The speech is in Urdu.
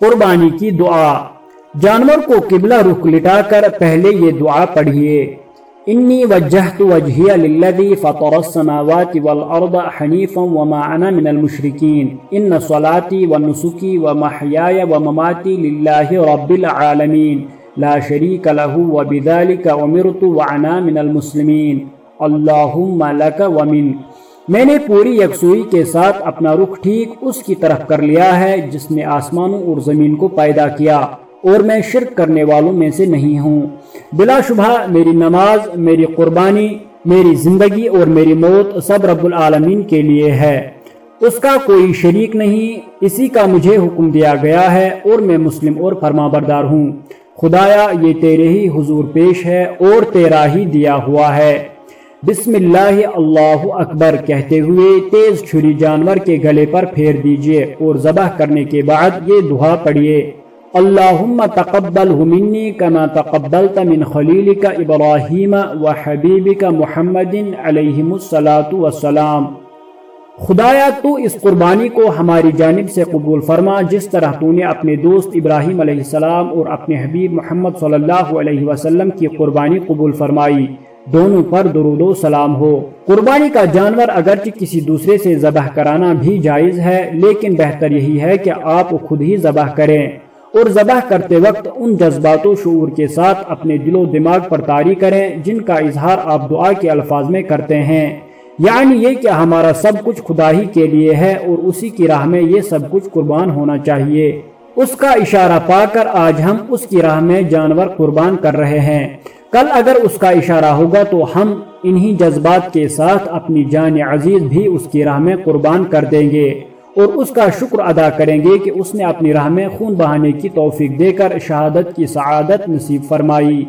قربانی کی دعا۔ جانور کو قبلہ رخ لٹا کر پہلے یہ دعا پڑھیے۔ انی وجہت وجہی للذی فطر السماوات والارض حنیفا وما انا من المشرکین۔ ان صلاتی ونسکی ومحیای ومماتی للہ رب العالمین۔ لا شریک له وبذلك امرت وانا من المسلمین۔ اللہم لک ومن میں نے پوری یکسوئی کے ساتھ اپنا رخ ٹھیک اس کی طرف کر لیا ہے جس نے آسمانوں اور زمین کو پیدا کیا اور میں شرک کرنے والوں میں سے نہیں ہوں۔ بلا شبہ میری نماز، میری قربانی، میری زندگی اور میری موت سب رب العالمین کے لیے ہے۔ اس کا کوئی شریک نہیں، اسی کا مجھے حکم دیا گیا ہے اور میں مسلم اور فرما بردار ہوں۔ خدایا، یہ تیرے ہی حضور پیش ہے اور تیرا ہی دیا ہوا ہے۔ بسم اللہ اللہ اکبر کہتے ہوئے تیز چھری جانور کے گلے پر پھیر دیجیے اور ذبح کرنے کے بعد یہ دعا پڑھیے اللہم تقبل منی کما تقبلت من خلیلک ابراہیم و حبیبک محمد علیہ والسلام. خدایا، تو اس قربانی کو ہماری جانب سے قبول فرما، جس طرح تو نے اپنے دوست ابراہیم علیہ السلام اور اپنے حبیب محمد صلی اللہ علیہ وسلم کی قربانی قبول فرمائی۔ دونوں پر درود و سلام ہو۔ قربانی کا جانور اگرچہ کسی دوسرے سے ذبح کرانا بھی جائز ہے، لیکن بہتر یہی ہے کہ آپ خود ہی ذبح کریں۔ اور ذبح کرتے وقت ان جذبات و شعور کے ساتھ اپنے دل و دماغ پر تاری کریں جن کا اظہار آپ دعا کے الفاظ میں کرتے ہیں۔ یعنی یہ کہ ہمارا سب کچھ خدا ہی کے لیے ہے اور اسی کی راہ میں یہ سب کچھ قربان ہونا چاہیے۔ اس کا اشارہ پا کر آج ہم اس کی راہ میں جانور قربان کر رہے ہیں۔ کل اگر اس کا اشارہ ہوگا تو ہم انہی جذبات کے ساتھ اپنی جان عزیز بھی اس کی راہ میں قربان کر دیں گے اور اس کا شکر ادا کریں گے کہ اس نے اپنی راہ میں خون بہانے کی توفیق دے کر شہادت کی سعادت نصیب فرمائی۔